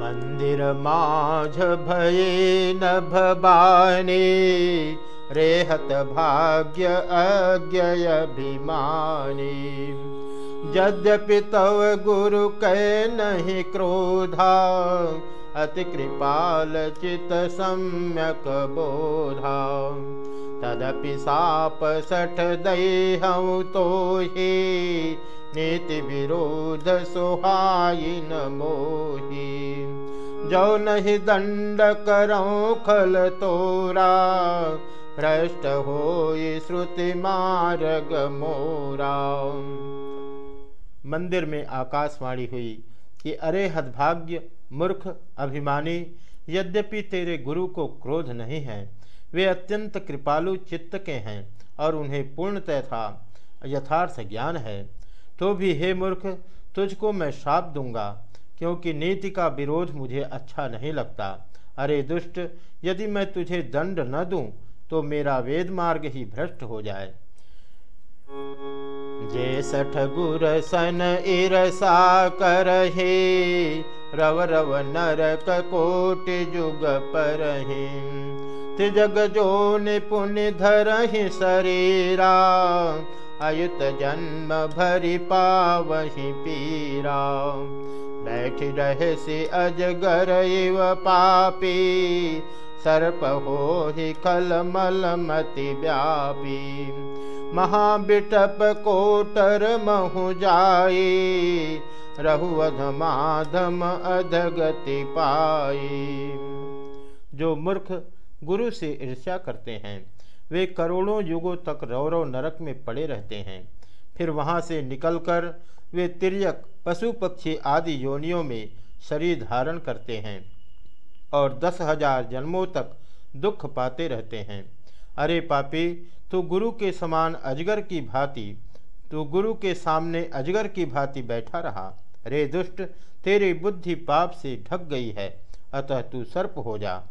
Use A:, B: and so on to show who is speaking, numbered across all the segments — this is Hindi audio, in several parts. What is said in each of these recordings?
A: मंदिर माझ भये न भवानी रेहत भाग्य अज्ञय अभिमानी यद्यपि तव गुरु कै नहीं क्रोधा अति कृपाल चित सम्यक बोधा। तदपि साप सठ दई तो ही नीति विरोध सुहाई न मोही जो नहीं दंड करो खल तोरा। भ्रष्ट हो श्रुति मार्ग मोरा। मंदिर में आकाशवाणी हुई कि अरे हदभाग्य, मूर्ख, अभिमानी, यद्यपि तेरे गुरु को क्रोध नहीं है, वे अत्यंत कृपालु चित्त के हैं और उन्हें पूर्णतः था, यथार्थ ज्ञान है। तो भी हे मूर्ख, तुझको मैं श्राप दूँगा। क्योंकि नीति का विरोध मुझे अच्छा नहीं लगता। अरे दुष्ट, यदि मैं तुझे दंड न दूँ तो मेरा वेद मार्ग ही भ्रष्ट हो जाए। जे सठ गुर सन इरसा कर हे, रव रव नरक कोटि जुग पर त्रिजग जो निपुण धर शरीरा अयुत जन्म भरि पावहि पीरा। बैठ रहे से अजगर इव पापी। सर्प हो ही खल मल मति व्यापी। महाबिटप कोटर महु जाई। रहुअध माधम अधगति पाई। जो मूर्ख गुरु से ईर्ष्या करते हैं वे करोड़ों युगों तक रौरव नरक में पड़े रहते हैं। फिर वहाँ से निकलकर वे तिरक पशु पक्षी आदि योनियों में शरीर धारण करते हैं और दस हज़ार जन्मों तक दुख पाते रहते हैं। अरे पापी, तू गुरु के समान अजगर की भांति, तू गुरु के सामने अजगर की भांति बैठा रहा। रे दुष्ट, तेरी बुद्धि पाप से ढक गई है, अतः तू सर्प हो जा।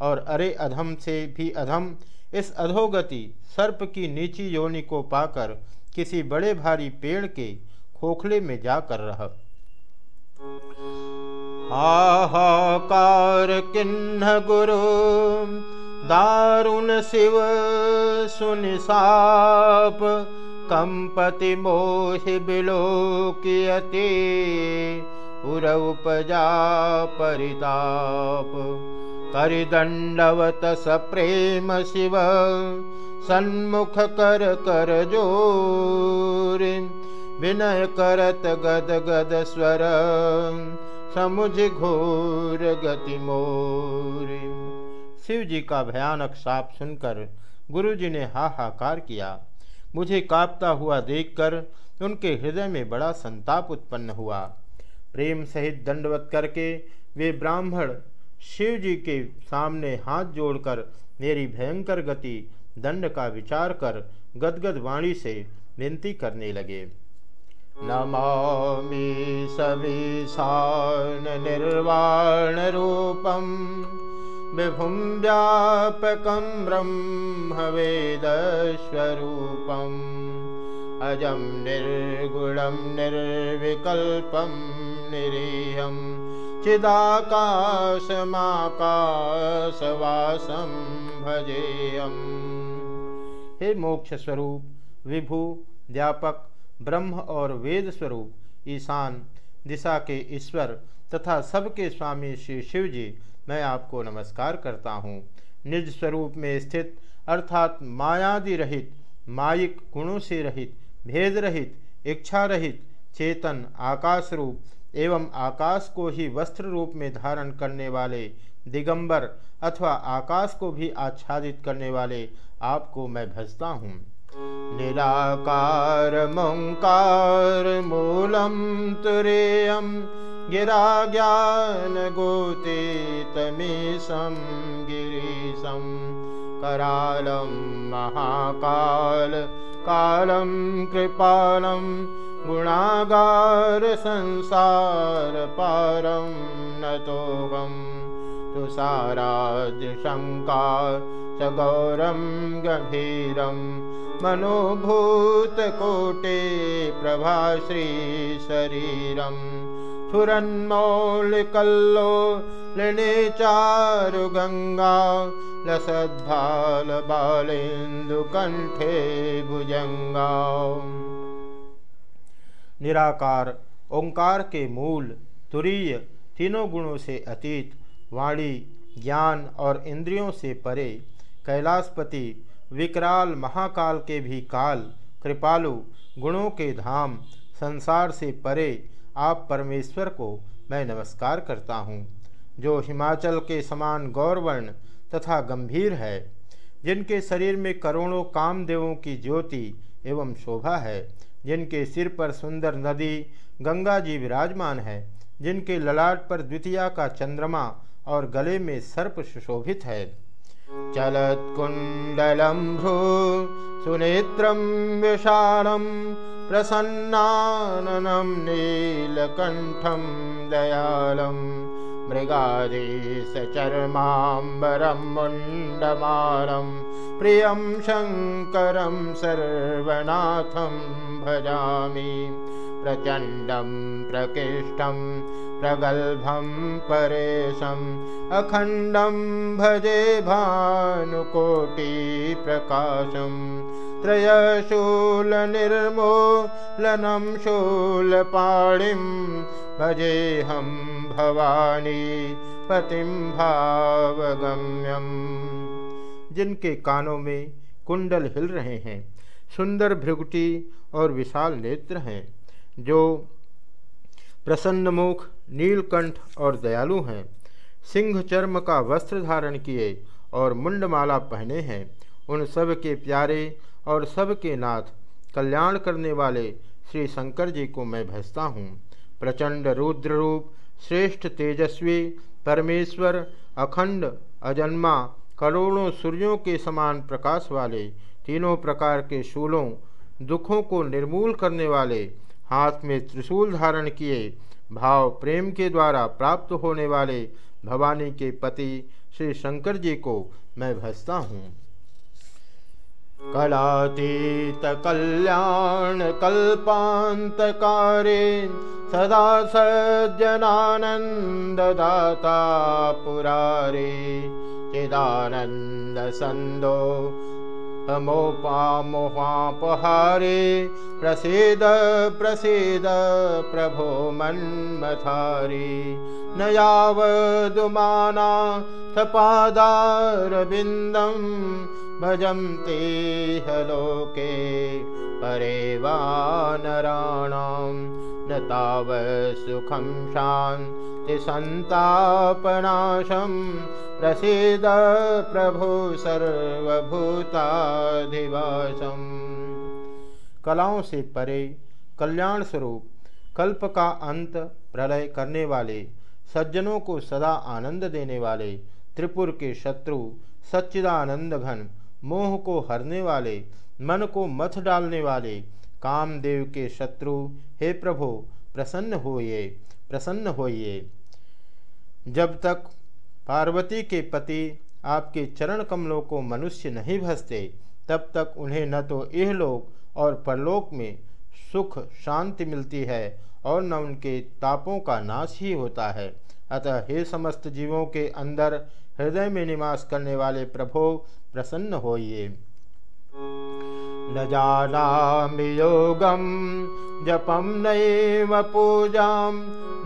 A: और अरे अधम से भी अधम इस अधोगति सर्प की नीची योनि को पाकर किसी बड़े भारी पेड़ के खोखले में जाकर रह। हाहाकार किन्ह गुरु, दारुण शिव सुनिसाप कंपति मोहि बिलोकियति उपजा परिताप। करिदंडवत सप्रेम शिव, सन्मुख कर कर ज़ोर। विनय करत गद गद स्वर, समुझ घोर गति मोर। शिव जी का भयानक साप सुनकर गुरु जी ने हाहाकार किया। मुझे कांपता हुआ देखकर उनके हृदय में बड़ा संताप उत्पन्न हुआ। प्रेम सहित दंडवत करके वे ब्राह्मण शिव जी के सामने हाथ जोड़कर मेरी भयंकर गति, दंड का विचार कर गदगद वाणी से विनती करने लगे। नमामि सविशान निर्वाण रूपम विभुम व्यापकम ब्रह्म वेद स्वरूपम अजम निर्गुणम निर्विकल्पम निरीहम। चिदाकाशमाकाशवासम भजेयम। हे मोक्ष स्वरूप विभु, व्यापक, ब्रह्म और वेद स्वरूप, ईशान, दिशा के ईश्वर तथा सबके स्वामी श्री शिव जी मैं आपको नमस्कार करता हूँ। निज स्वरूप में स्थित, अर्थात मायादि रहित माइक गुणों से रहित, भेद रहित, इच्छा रहित, चेतन, आकाश रूप एवं आकाश को ही वस्त्र रूप में धारण करने वाले दिगंबर अथवा आकाश को भी आच्छादित करने वाले आपको मैं भजता हूँ। निराकार मंकार मूलम तुरेयम गिरा ज्ञान गोते तमीसम गिरीशम। करालम महाकाल, कालम कृपालम गुणागार संसारपारं नतोषाराजशङ्कार सगौरं गभीरं। मनोभूतकोटे प्रभाश्रीशरीरं प्रभा श्रीशरीरं चारुगङ्गा लसद्भालबालेन्दुकण्ठे भुजङ्गा निराकार, ओंकार के मूल, तुरीय, तीनों गुणों से अतीत, वाणी, ज्ञान और इंद्रियों से परे, कैलाशपति, विकराल महाकाल के भी काल, कृपालु, गुणों के धाम, संसार से परे, आप परमेश्वर को मैं नमस्कार करता हूँ, जो हिमाचल के समान गौरवर्ण तथा गंभीर है, जिनके शरीर में करोड़ों कामदेवों की ज्योति एवं शोभा है जिनके सिर पर सुंदर नदी गंगा जी विराजमान है, जिनके ललाट पर द्वितीया का चंद्रमा और गले में सर्प सुशोभित है। चलत्कुण्डलं भ्रू सुनेत्रं विशालं प्रसन्नाननं नीलकण्ठं दयालं मृगादेशचर्माम्बरं मुण्डमालं प्रियं शङ्करं भजामि। प्रचण्डं, प्रकृष्टं, प्रगल्भं, परेशम्। अखण्डं भजे भानुकोटिप्रकाशं त्रयशूलनिर्मूलनं शूलपाणिं भजेऽहं भवानी, पतिं भावगम्यम। जिनके कानों में कुंडल हिल रहे हैं सुंदर भृगुटी और विशाल नेत्र हैं, जो प्रसन्न मुख, नीलकंठ और दयालु हैं। सिंह चर्म का वस्त्र धारण किए और मुंडमाला पहने हैं। उन सब के प्यारे और सब के नाथ कल्याण करने वाले श्री शंकर जी को मैं भजता हूँ। प्रचंड रुद्र रूप श्रेष्ठ तेजस्वी, परमेश्वर, अखंड, अजन्मा, करोड़ों सूर्यों के समान प्रकाश वाले तीनों प्रकार के शूलों, दुखों को निर्मूल करने वाले, हाथ में त्रिशूल धारण किए, भाव प्रेम के द्वारा प्राप्त होने वाले भवानी के पति श्री शंकर जी को मैं भजता हूँ। कलातीत कल्याण कल्पांतकारे, सदा सज्जनानंददाता पुरारे, चिदानंद हमोपामोहापहारे प्रसीद प्रसीद प्रभो मन्मथारी। न यावदुमानाथपादारविन्दं भजन्तिह लोके परे वा नराणां न तावत् सुखं शान्तिसन्तापनाशम् प्रसीद प्रभु सर्वभूताधिवासम्। कलाओं से परे कल्याण स्वरूप, कल्प का अंत प्रलय करने वाले, सज्जनों को सदा आनंद देने वाले, त्रिपुर के शत्रु, सच्चिदानंद घन, मोह को हरने वाले, मन को मथ डालने वाले, कामदेव के शत्रु, हे प्रभु, प्रसन्न होइए प्रसन्न होइए। जब तक पार्वती के पति आपके चरण कमलों को मनुष्य नहीं भसते तब तक उन्हें न तो इहलोक और परलोक में सुख शांति मिलती है और न उनके तापों का नाश ही होता है। अतः हे समस्त जीवों के अंदर हृदय में निवास करने वाले प्रभो, प्रसन्न होइए। न जाना योगम जपम नैव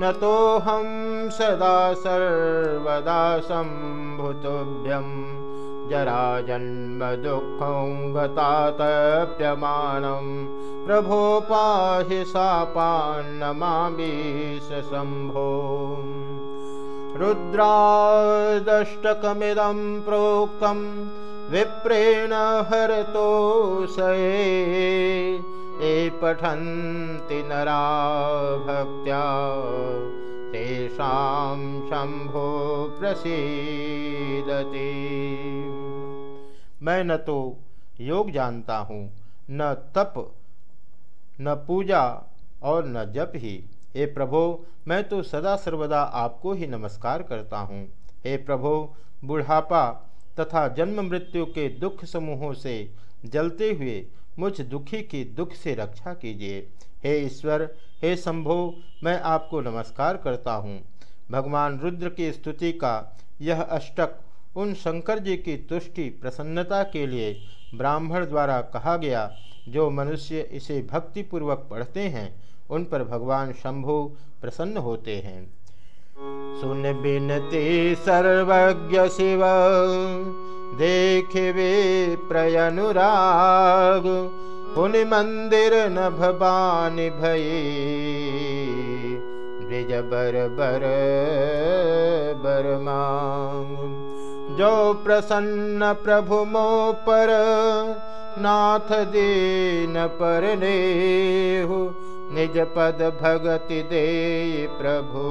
A: न तो हम सदा सर्वदा संभुतुभ्यम जरा जन्म दुःखं प्रभो पाहि शापान्नमामीश शम्भो। रुद्रादष्टकमिदं प्रोक्तं विप्रेण हरतो ये पठन्ति नरा भक्त्या शम्भो प्रसीदति। मैं न तो योग जानता हूँ, न तप, न पूजा और न जप ही। हे प्रभो, मैं तो सदा सर्वदा आपको ही नमस्कार करता हूँ। हे प्रभो, बुढ़ापा तथा जन्म मृत्यु के दुख समूहों से जलते हुए मुझ दुखी की दुख से रक्षा कीजिए। हे ईश्वर, हे शंभो, मैं आपको नमस्कार करता हूँ। भगवान रुद्र की स्तुति का यह अष्टक उन शंकर जी की तुष्टि प्रसन्नता के लिए ब्राह्मण द्वारा कहा गया, जो मनुष्य इसे भक्तिपूर्वक पढ़ते हैं, उन पर भगवान शंभु प्रसन्न होते हैं। सुन बिनती सर्वज्ञ शिव। देखे वे प्रयनुराग। पुनि मंदिर न भवानी बर बर बर जो प्रसन्न प्रभु मो पर नाथ दीन पर हो निज पद भगति दे प्रभु,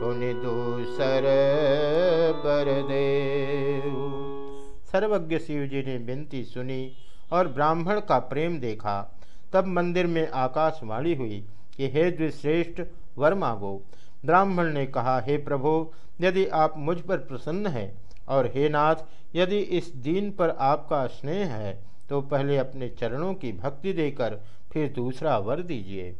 A: पुनि दूसर बर दे सर्वज्ञ शिव जी ने विनती सुनी और ब्राह्मण का प्रेम देखा। तब मंदिर में आकाशवाणी हुई कि, हे द्विश्रेष्ठ, वर मांगो। ब्राह्मण ने कहा, हे प्रभु, यदि आप मुझ पर प्रसन्न हैं और हे नाथ, यदि इस दीन पर आपका स्नेह है तो पहले अपने चरणों की भक्ति देकर फिर दूसरा वर दीजिए।